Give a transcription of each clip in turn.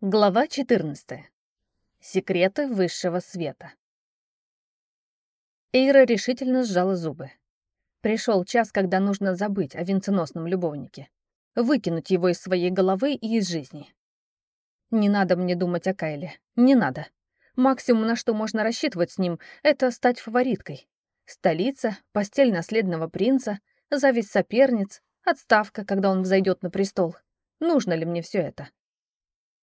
Глава 14. Секреты высшего света. Эйра решительно сжала зубы. Пришел час, когда нужно забыть о венценосном любовнике. Выкинуть его из своей головы и из жизни. Не надо мне думать о Кайле. Не надо. Максимум, на что можно рассчитывать с ним, это стать фавориткой. Столица, постель наследного принца, зависть соперниц, отставка, когда он взойдет на престол. Нужно ли мне все это?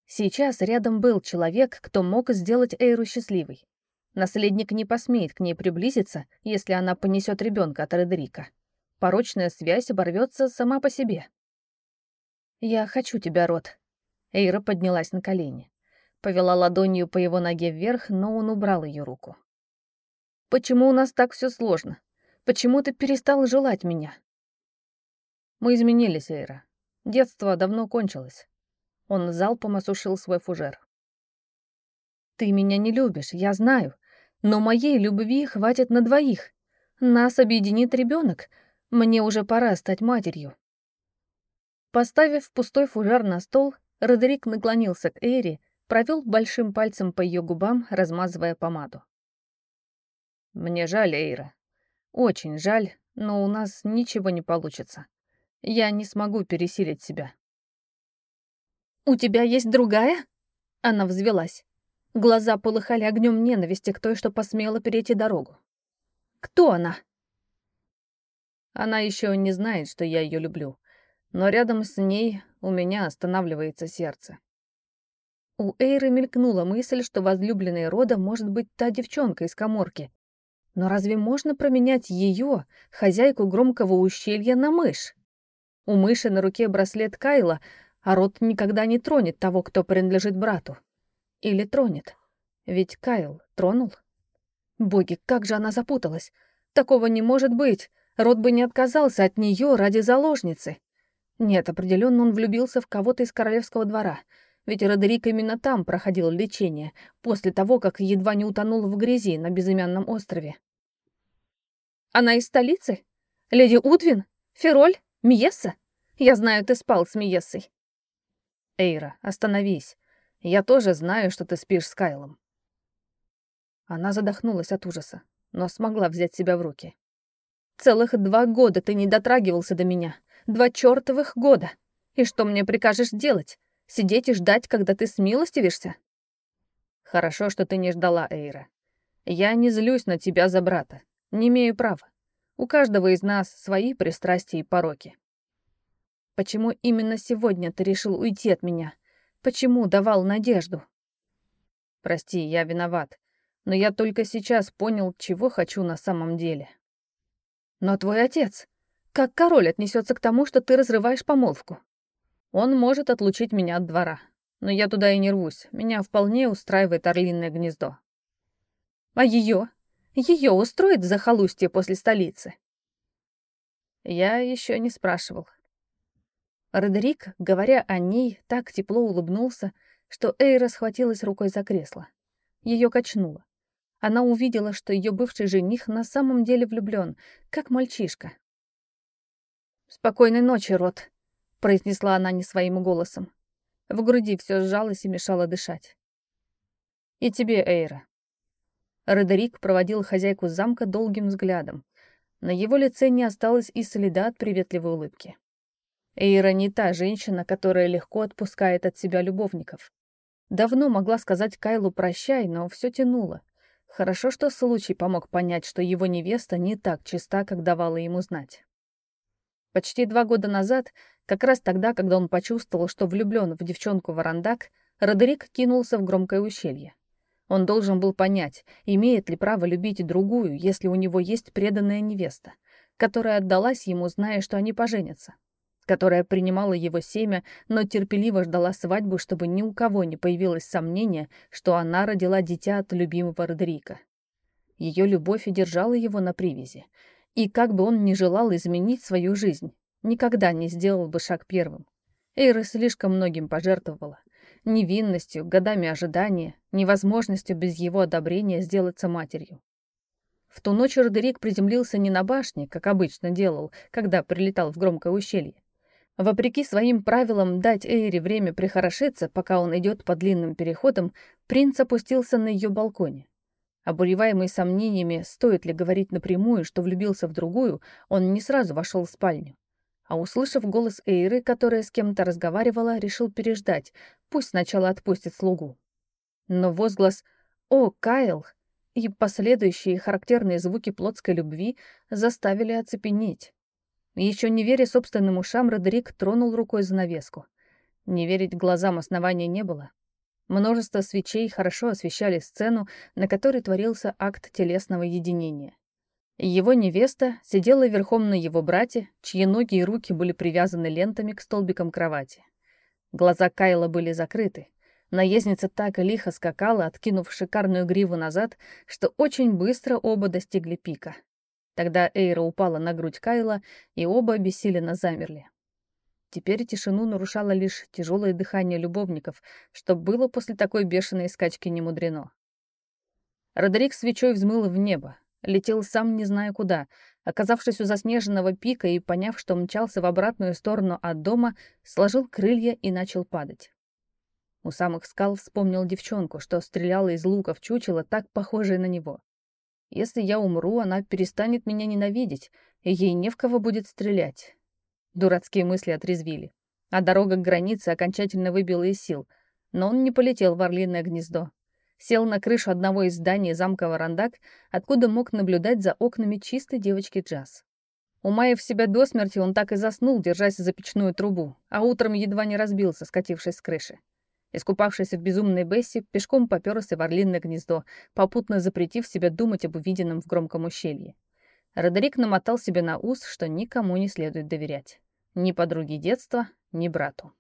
Сейчас рядом был человек, кто мог сделать Эйру счастливой. Наследник не посмеет к ней приблизиться, если она понесет ребенка от Редерика. Порочная связь оборвется сама по себе. «Я хочу тебя, Рот». Эйра поднялась на колени. Повела ладонью по его ноге вверх, но он убрал ее руку. «Почему у нас так все сложно? Почему ты перестал желать меня?» «Мы изменились, Эйра. Детство давно кончилось. Он залпом осушил свой фужер. «Ты меня не любишь, я знаю, но моей любви хватит на двоих. Нас объединит ребенок. Мне уже пора стать матерью». Поставив пустой фужер на стол, Родерик наклонился к Эри, провел большим пальцем по ее губам, размазывая помаду. «Мне жаль, Эйра. Очень жаль, но у нас ничего не получится. Я не смогу пересилить себя. «У тебя есть другая?» Она взвелась. Глаза полыхали огнем ненависти к той, что посмела перейти дорогу. «Кто она?» Она еще не знает, что я ее люблю, но рядом с ней у меня останавливается сердце. У Эйры мелькнула мысль, что возлюбленная рода может быть та девчонка из коморки. Но разве можно променять ее, хозяйку громкого ущелья, на мышь? У мыши на руке браслет Кайла, а род никогда не тронет того, кто принадлежит брату. Или тронет. Ведь Кайл тронул. Боги, как же она запуталась. Такого не может быть. Род бы не отказался от нее ради заложницы. Нет, определенно он влюбился в кого-то из королевского двора. Ведь Родерик именно там проходил лечение, после того, как едва не утонул в грязи на безымянном острове. Она из столицы? Леди Удвин? Фероль? Миесса? Я знаю, ты спал с Миессой. Эйра, остановись. Я тоже знаю, что ты спишь с Кайлом. Она задохнулась от ужаса, но смогла взять себя в руки. Целых два года ты не дотрагивался до меня. Два чертовых года. И что мне прикажешь делать? Сидеть и ждать, когда ты смилостивишься? Хорошо, что ты не ждала, Эйра. Я не злюсь на тебя за брата. Не имею права. У каждого из нас свои пристрастия и пороки. Почему именно сегодня ты решил уйти от меня? Почему давал надежду? Прости, я виноват. Но я только сейчас понял, чего хочу на самом деле. Но твой отец... Как король отнесется к тому, что ты разрываешь помолвку? Он может отлучить меня от двора. Но я туда и не рвусь. Меня вполне устраивает орлиное гнездо. А ее? Ее устроит захолустье после столицы? Я еще не спрашивал. Родерик, говоря о ней, так тепло улыбнулся, что Эйра схватилась рукой за кресло. Ее качнуло. Она увидела, что ее бывший жених на самом деле влюблен, как мальчишка. «Спокойной ночи, Рот», — произнесла она не своим голосом. В груди все сжалось и мешало дышать. «И тебе, Эйра». Родерик проводил хозяйку замка долгим взглядом. На его лице не осталось и следа от приветливой улыбки. Эйра не та женщина, которая легко отпускает от себя любовников. Давно могла сказать Кайлу «прощай», но все тянуло. Хорошо, что случай помог понять, что его невеста не так чиста, как давала ему знать. Почти два года назад, как раз тогда, когда он почувствовал, что влюблен в девчонку Варандак, Родерик кинулся в громкое ущелье. Он должен был понять, имеет ли право любить другую, если у него есть преданная невеста, которая отдалась ему, зная, что они поженятся которая принимала его семя, но терпеливо ждала свадьбу, чтобы ни у кого не появилось сомнения, что она родила дитя от любимого Родерика. Ее любовь и держала его на привязи. И как бы он ни желал изменить свою жизнь, никогда не сделал бы шаг первым. Эйра слишком многим пожертвовала. Невинностью, годами ожидания, невозможностью без его одобрения сделаться матерью. В ту ночь Родерик приземлился не на башне, как обычно делал, когда прилетал в громкое ущелье, Вопреки своим правилам дать Эйре время прихорошиться, пока он идет по длинным переходам, принц опустился на ее балконе. Обуреваемый сомнениями, стоит ли говорить напрямую, что влюбился в другую, он не сразу вошел в спальню. А услышав голос Эйры, которая с кем-то разговаривала, решил переждать, пусть сначала отпустит слугу. Но возглас «О, Кайл!» и последующие характерные звуки плотской любви заставили оцепенеть. Еще не веря собственным ушам, Родерик тронул рукой занавеску. Не верить глазам основания не было. Множество свечей хорошо освещали сцену, на которой творился акт телесного единения. Его невеста сидела верхом на его брате, чьи ноги и руки были привязаны лентами к столбикам кровати. Глаза Кайла были закрыты. Наездница так лихо скакала, откинув шикарную гриву назад, что очень быстро оба достигли пика. Тогда Эйра упала на грудь Кайла, и оба обессиленно замерли. Теперь тишину нарушало лишь тяжелое дыхание любовников, что было после такой бешеной скачки не мудрено. Родерик свечой взмыл в небо, летел сам не зная куда, оказавшись у заснеженного пика и поняв, что мчался в обратную сторону от дома, сложил крылья и начал падать. У самых скал вспомнил девчонку, что стреляла из лука в чучело, так похожее на него. Если я умру, она перестанет меня ненавидеть, и ей не в кого будет стрелять. Дурацкие мысли отрезвили. А дорога к границе окончательно выбила из сил. Но он не полетел в орлиное гнездо. Сел на крышу одного из зданий замка Варандак, откуда мог наблюдать за окнами чистой девочки Джаз. Умаив себя до смерти, он так и заснул, держась за печную трубу, а утром едва не разбился, скатившись с крыши. Искупавшись в безумной Бесси, пешком попёрся в орлиное гнездо, попутно запретив себе думать об увиденном в громком ущелье. Родерик намотал себе на ус, что никому не следует доверять. Ни подруге детства, ни брату.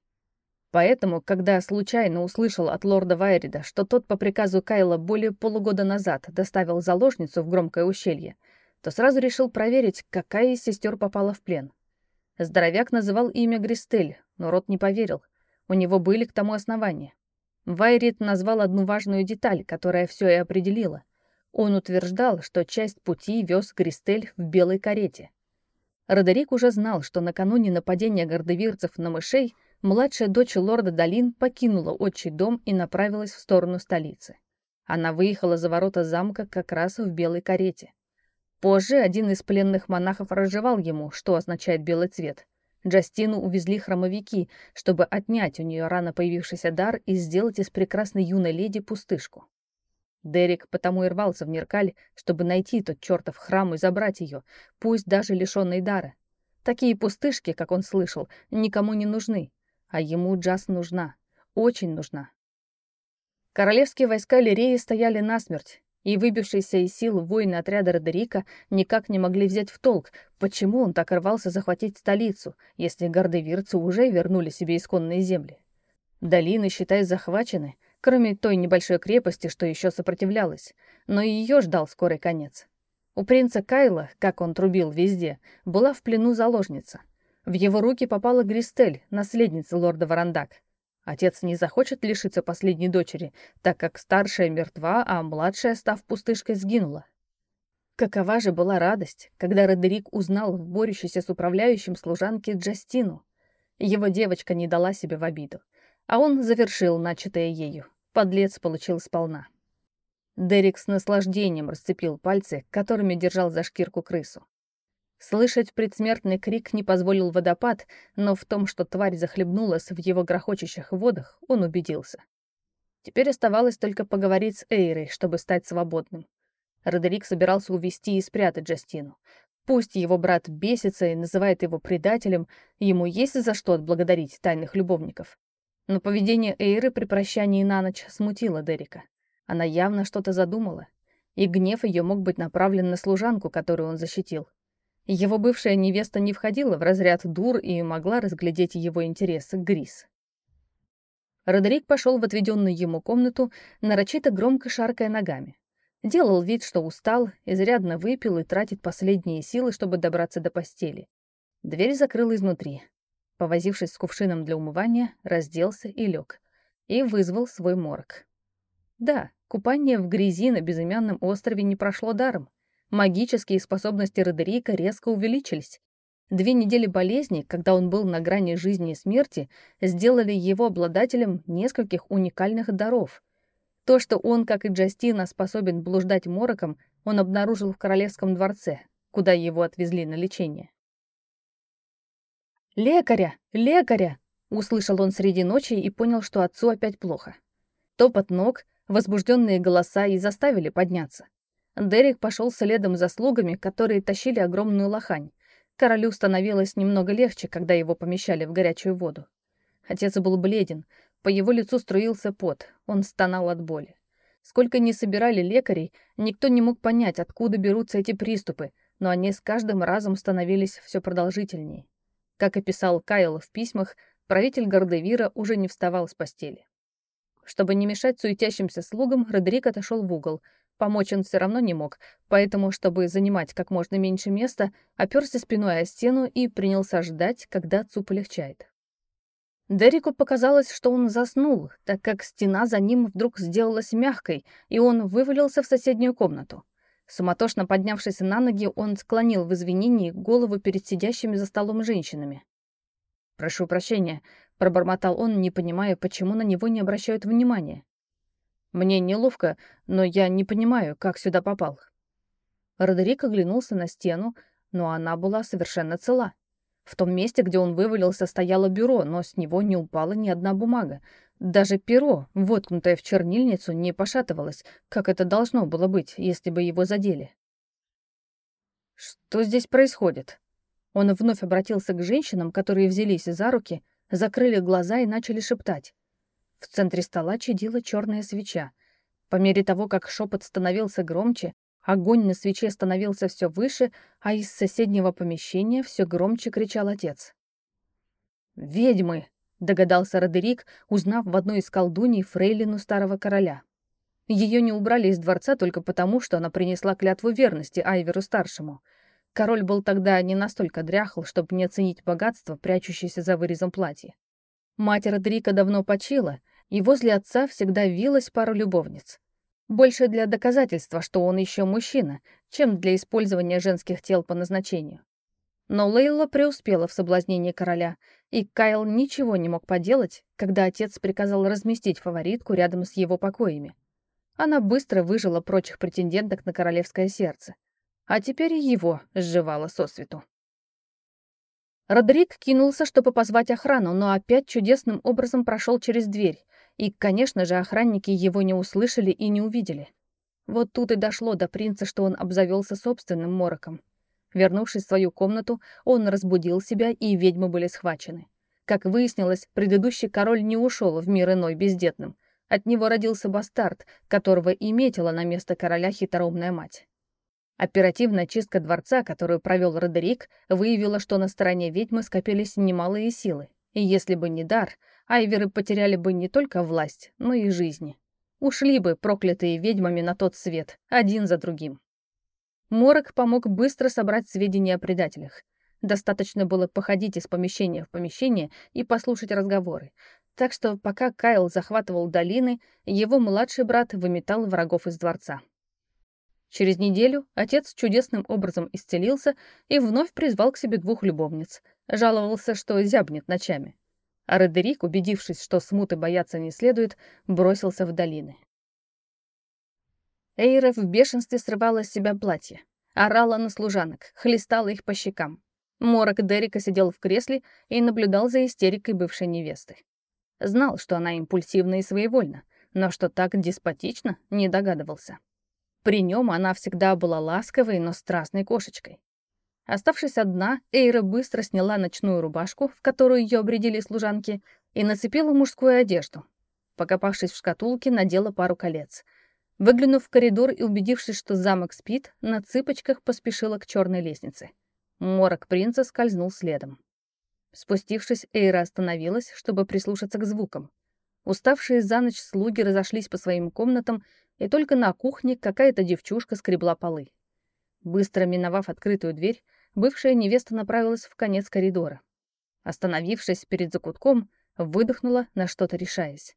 Поэтому, когда случайно услышал от лорда Вайрида, что тот по приказу Кайла более полугода назад доставил заложницу в громкое ущелье, то сразу решил проверить, какая из сестер попала в плен. Здоровяк называл имя Гристель, но рот не поверил — у него были к тому основания. Вайрит назвал одну важную деталь, которая все и определила. Он утверждал, что часть пути вез Гристель в белой карете. Родерик уже знал, что накануне нападения гордовирцев на мышей младшая дочь лорда Долин покинула отчий дом и направилась в сторону столицы. Она выехала за ворота замка как раз в белой карете. Позже один из пленных монахов разжевал ему, что означает белый цвет, Джастину увезли хромовики, чтобы отнять у нее рано появившийся дар и сделать из прекрасной юной леди пустышку. Дерек потому и рвался в Неркаль, чтобы найти тот чертов храм и забрать ее, пусть даже лишенной дара. Такие пустышки, как он слышал, никому не нужны, а ему Джаз нужна, очень нужна. Королевские войска Лиреи стояли насмерть, и выбившиеся из сил воины отряда Родерика никак не могли взять в толк, почему он так рвался захватить столицу, если гордовирцы уже вернули себе исконные земли. Долины, считай, захвачены, кроме той небольшой крепости, что еще сопротивлялась, но ее ждал скорый конец. У принца Кайла, как он трубил везде, была в плену заложница. В его руки попала Гристель, наследница лорда Варандак. Отец не захочет лишиться последней дочери, так как старшая мертва, а младшая, став пустышкой, сгинула. Какова же была радость, когда Родерик узнал в борющейся с управляющим служанке Джастину. Его девочка не дала себе в обиду, а он завершил начатое ею. Подлец получил сполна. Дерек с наслаждением расцепил пальцы, которыми держал за шкирку крысу. Слышать предсмертный крик не позволил водопад, но в том, что тварь захлебнулась в его грохочущих водах, он убедился. Теперь оставалось только поговорить с Эйрой, чтобы стать свободным. Родерик собирался увести и спрятать Джастину. Пусть его брат бесится и называет его предателем, ему есть за что отблагодарить тайных любовников. Но поведение Эйры при прощании на ночь смутило Дерека. Она явно что-то задумала, и гнев ее мог быть направлен на служанку, которую он защитил. Его бывшая невеста не входила в разряд дур и могла разглядеть его интересы Грис. Родерик пошел в отведенную ему комнату, нарочито громко шаркая ногами. Делал вид, что устал, изрядно выпил и тратит последние силы, чтобы добраться до постели. Дверь закрыл изнутри. Повозившись с кувшином для умывания, разделся и лег. И вызвал свой морг. Да, купание в грязи на безымянном острове не прошло даром. Магические способности Родерика резко увеличились. Две недели болезни, когда он был на грани жизни и смерти, сделали его обладателем нескольких уникальных даров. То, что он, как и Джастина, способен блуждать мороком, он обнаружил в королевском дворце, куда его отвезли на лечение. «Лекаря! Лекаря!» — услышал он среди ночи и понял, что отцу опять плохо. Топот ног, возбужденные голоса и заставили подняться. Дерек пошел следом за слугами, которые тащили огромную лохань. Королю становилось немного легче, когда его помещали в горячую воду. Отец был бледен, по его лицу струился пот, он стонал от боли. Сколько ни собирали лекарей, никто не мог понять, откуда берутся эти приступы, но они с каждым разом становились все продолжительнее. Как описал Кайл в письмах, правитель Гордевира уже не вставал с постели. Чтобы не мешать суетящимся слугам, Родерик отошел в угол, Помочь он все равно не мог, поэтому, чтобы занимать как можно меньше места, оперся спиной о стену и принялся ждать, когда отцу полегчает. Дереку показалось, что он заснул, так как стена за ним вдруг сделалась мягкой, и он вывалился в соседнюю комнату. Суматошно поднявшись на ноги, он склонил в извинении голову перед сидящими за столом женщинами. «Прошу прощения», — пробормотал он, не понимая, почему на него не обращают внимания. Мне неловко, но я не понимаю, как сюда попал». Родерик оглянулся на стену, но она была совершенно цела. В том месте, где он вывалился, стояло бюро, но с него не упала ни одна бумага. Даже перо, воткнутое в чернильницу, не пошатывалось, как это должно было быть, если бы его задели. «Что здесь происходит?» Он вновь обратился к женщинам, которые взялись за руки, закрыли глаза и начали шептать. В центре стола чадила черная свеча. По мере того, как шепот становился громче, огонь на свече становился все выше, а из соседнего помещения все громче кричал отец. «Ведьмы!» — догадался Родерик, узнав в одной из колдуний фрейлину старого короля. Ее не убрали из дворца только потому, что она принесла клятву верности Айверу-старшему. Король был тогда не настолько дряхл, чтобы не оценить богатство, прячущееся за вырезом платья. Мать Родрика давно почила, и возле отца всегда вилась пара любовниц. Больше для доказательства, что он еще мужчина, чем для использования женских тел по назначению. Но Лейла преуспела в соблазнении короля, и Кайл ничего не мог поделать, когда отец приказал разместить фаворитку рядом с его покоями. Она быстро выжила прочих претенденток на королевское сердце, а теперь и его сживала сосвету. Родрик кинулся, чтобы позвать охрану, но опять чудесным образом прошел через дверь, и, конечно же, охранники его не услышали и не увидели. Вот тут и дошло до принца, что он обзавелся собственным мороком. Вернувшись в свою комнату, он разбудил себя, и ведьмы были схвачены. Как выяснилось, предыдущий король не ушел в мир иной бездетным. От него родился бастард, которого и метила на место короля хитроумная мать. Оперативная чистка дворца, которую провел Родерик, выявила, что на стороне ведьмы скопились немалые силы. И если бы не дар, айверы потеряли бы не только власть, но и жизни. Ушли бы проклятые ведьмами на тот свет, один за другим. Морок помог быстро собрать сведения о предателях. Достаточно было походить из помещения в помещение и послушать разговоры. Так что пока Кайл захватывал долины, его младший брат выметал врагов из дворца. Через неделю отец чудесным образом исцелился и вновь призвал к себе двух любовниц. Жаловался, что зябнет ночами. А Родерик, убедившись, что смуты бояться не следует, бросился в долины. Эйра в бешенстве срывала с себя платье, орала на служанок, хлестала их по щекам. Морок Дерека сидел в кресле и наблюдал за истерикой бывшей невесты. Знал, что она импульсивна и своевольна, но что так деспотично, не догадывался. При нем она всегда была ласковой, но страстной кошечкой. Оставшись одна, Эйра быстро сняла ночную рубашку, в которую ее обредили служанки, и нацепила мужскую одежду. Покопавшись в шкатулке, надела пару колец. Выглянув в коридор и убедившись, что замок спит, на цыпочках поспешила к черной лестнице. Морок принца скользнул следом. Спустившись, Эйра остановилась, чтобы прислушаться к звукам. Уставшие за ночь слуги разошлись по своим комнатам, и только на кухне какая-то девчушка скребла полы. Быстро миновав открытую дверь, бывшая невеста направилась в конец коридора. Остановившись перед закутком, выдохнула, на что-то решаясь.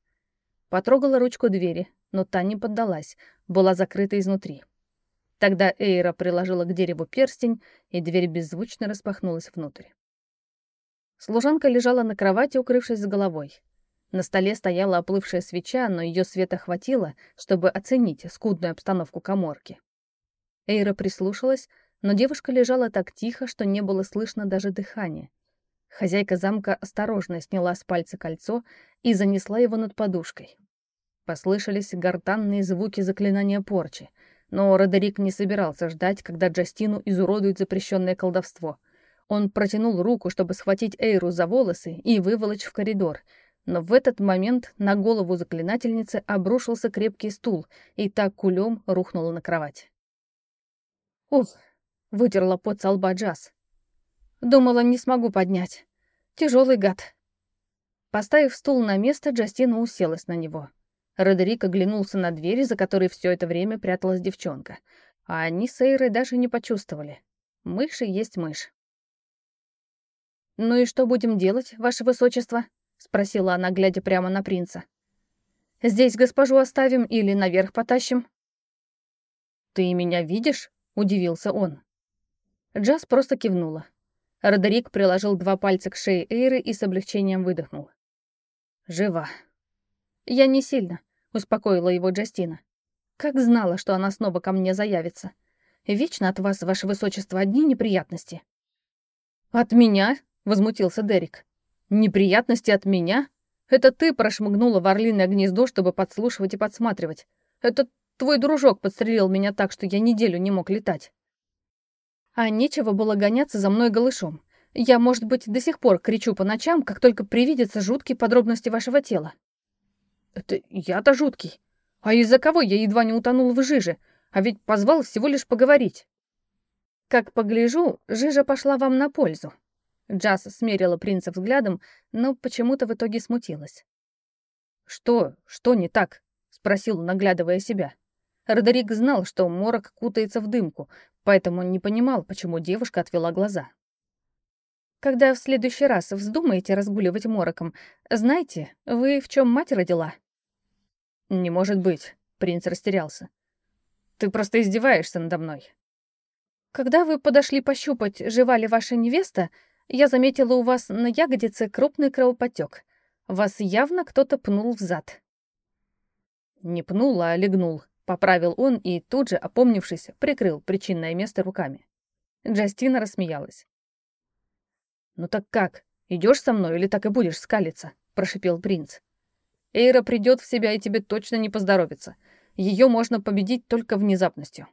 Потрогала ручку двери, но та не поддалась, была закрыта изнутри. Тогда Эйра приложила к дереву перстень, и дверь беззвучно распахнулась внутрь. Служанка лежала на кровати, укрывшись с головой. На столе стояла оплывшая свеча, но ее света хватило, чтобы оценить скудную обстановку коморки. Эйра прислушалась, но девушка лежала так тихо, что не было слышно даже дыхания. Хозяйка замка осторожно сняла с пальца кольцо и занесла его над подушкой. Послышались гортанные звуки заклинания порчи, но Родерик не собирался ждать, когда Джастину изуродует запрещенное колдовство. Он протянул руку, чтобы схватить Эйру за волосы и выволочь в коридор, но в этот момент на голову заклинательницы обрушился крепкий стул, и так кулем рухнула на кровать. «Ух!» — вытерла пот со лба Джаз. «Думала, не смогу поднять. Тяжелый гад». Поставив стул на место, Джастина уселась на него. Родерик оглянулся на дверь, за которой все это время пряталась девчонка. А они с Эйрой даже не почувствовали. Мыши есть мышь. «Ну и что будем делать, ваше высочество?» — спросила она, глядя прямо на принца. «Здесь госпожу оставим или наверх потащим?» «Ты меня видишь?» — удивился он. Джаз просто кивнула. Родерик приложил два пальца к шее Эйры и с облегчением выдохнул. «Жива». «Я не сильно», — успокоила его Джастина. «Как знала, что она снова ко мне заявится. Вечно от вас, ваше высочество, одни неприятности». «От меня?» — возмутился Дерек. «Неприятности от меня? Это ты прошмыгнула в орлиное гнездо, чтобы подслушивать и подсматривать. Это твой дружок подстрелил меня так, что я неделю не мог летать». А нечего было гоняться за мной голышом. Я, может быть, до сих пор кричу по ночам, как только привидятся жуткие подробности вашего тела. Это я-то жуткий. А из-за кого я едва не утонул в жиже? А ведь позвал всего лишь поговорить. Как погляжу, жижа пошла вам на пользу. Джаз смерила принца взглядом, но почему-то в итоге смутилась. «Что? Что не так?» — спросил, наглядывая себя. Родерик знал, что морок кутается в дымку, поэтому не понимал, почему девушка отвела глаза. «Когда в следующий раз вздумаете разгуливать мороком, знаете, вы в чем мать родила?» «Не может быть», — принц растерялся. «Ты просто издеваешься надо мной». «Когда вы подошли пощупать, жива ли ваша невеста, я заметила у вас на ягодице крупный кровоподтек. Вас явно кто-то пнул в зад». «Не пнул, а легнул», — поправил он и тут же, опомнившись, прикрыл причинное место руками. Джастина рассмеялась. «Ну так как, идешь со мной или так и будешь скалиться?» — прошипел принц. «Эйра придет в себя, и тебе точно не поздоровится. Ее можно победить только внезапностью».